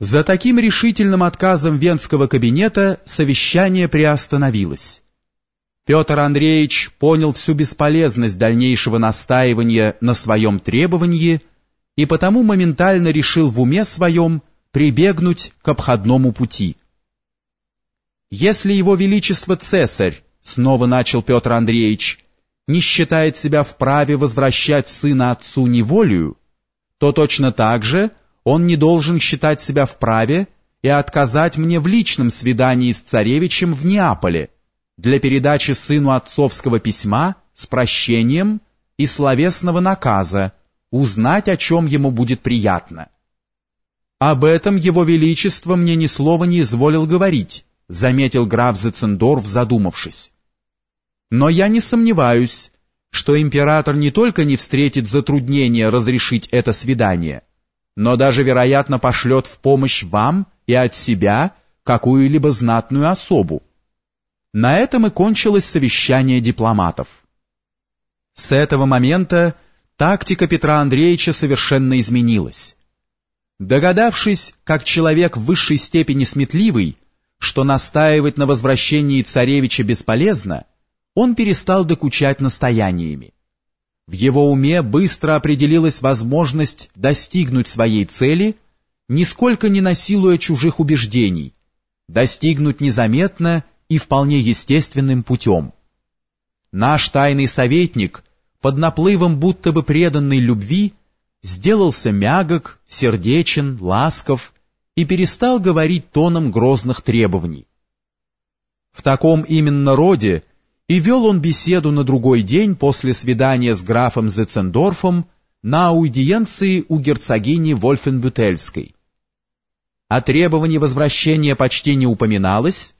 За таким решительным отказом венского кабинета совещание приостановилось. Петр Андреевич понял всю бесполезность дальнейшего настаивания на своем требовании и потому моментально решил в уме своем прибегнуть к обходному пути. «Если его величество цесарь, — снова начал Петр Андреевич, — не считает себя вправе возвращать сына отцу неволею, то точно так же он не должен считать себя вправе и отказать мне в личном свидании с царевичем в Неаполе для передачи сыну отцовского письма с прощением и словесного наказа, узнать, о чем ему будет приятно. Об этом его величество мне ни слова не изволил говорить, заметил граф Зецендорф, задумавшись. Но я не сомневаюсь, что император не только не встретит затруднения разрешить это свидание, но даже, вероятно, пошлет в помощь вам и от себя какую-либо знатную особу. На этом и кончилось совещание дипломатов. С этого момента тактика Петра Андреевича совершенно изменилась. Догадавшись, как человек в высшей степени сметливый, что настаивать на возвращении царевича бесполезно, он перестал докучать настояниями. В его уме быстро определилась возможность достигнуть своей цели, нисколько не насилуя чужих убеждений, достигнуть незаметно и вполне естественным путем. Наш тайный советник, под наплывом будто бы преданной любви, сделался мягок, сердечен, ласков и перестал говорить тоном грозных требований. В таком именно роде и вел он беседу на другой день после свидания с графом Зецендорфом на аудиенции у герцогини Вольфенбютельской. О требовании возвращения почти не упоминалось,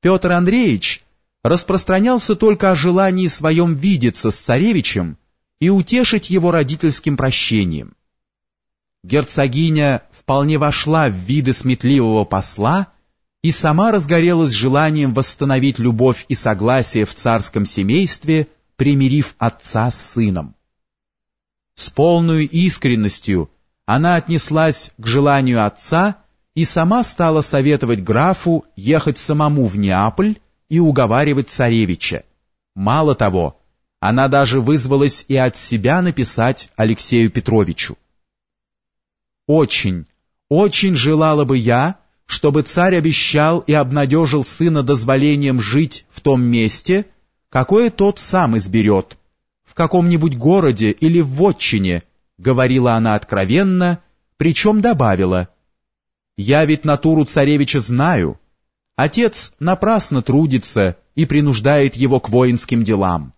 Петр Андреевич распространялся только о желании своем видеться с царевичем и утешить его родительским прощением. Герцогиня вполне вошла в виды сметливого посла и сама разгорелась желанием восстановить любовь и согласие в царском семействе, примирив отца с сыном. С полной искренностью она отнеслась к желанию отца и сама стала советовать графу ехать самому в Неаполь и уговаривать царевича. Мало того, она даже вызвалась и от себя написать Алексею Петровичу. «Очень, очень желала бы я, чтобы царь обещал и обнадежил сына дозволением жить в том месте, какое тот сам изберет, в каком-нибудь городе или в вотчине, говорила она откровенно, причем добавила, «Я ведь натуру царевича знаю. Отец напрасно трудится и принуждает его к воинским делам.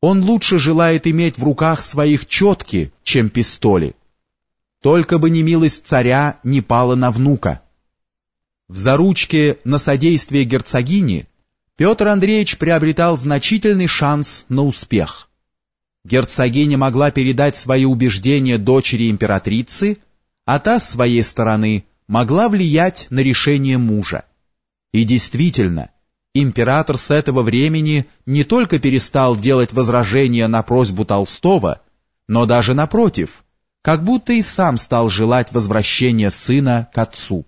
Он лучше желает иметь в руках своих четки, чем пистоли. Только бы не милость царя не пала на внука». В заручке на содействие герцогини Петр Андреевич приобретал значительный шанс на успех. Герцогиня могла передать свои убеждения дочери императрицы, а та, с своей стороны, могла влиять на решение мужа. И действительно, император с этого времени не только перестал делать возражения на просьбу Толстого, но даже напротив, как будто и сам стал желать возвращения сына к отцу.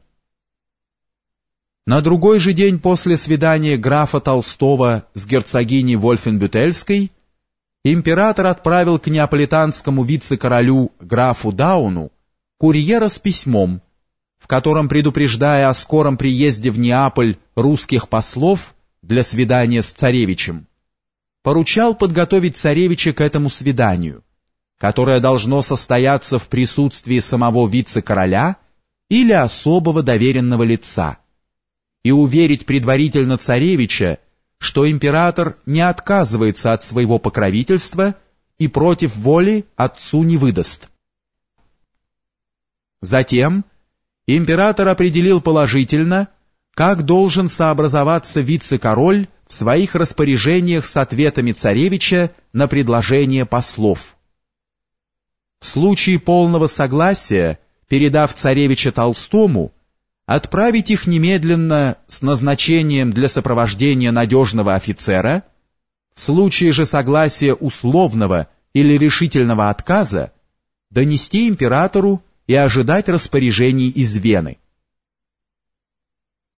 На другой же день после свидания графа Толстого с герцогиней Вольфенбютельской император отправил к неаполитанскому вице-королю графу Дауну курьера с письмом, в котором, предупреждая о скором приезде в Неаполь русских послов для свидания с царевичем, поручал подготовить царевича к этому свиданию, которое должно состояться в присутствии самого вице-короля или особого доверенного лица и уверить предварительно царевича, что император не отказывается от своего покровительства и против воли отцу не выдаст. Затем император определил положительно, как должен сообразоваться вице-король в своих распоряжениях с ответами царевича на предложение послов. В случае полного согласия, передав царевича Толстому, отправить их немедленно с назначением для сопровождения надежного офицера, в случае же согласия условного или решительного отказа, донести императору и ожидать распоряжений из Вены.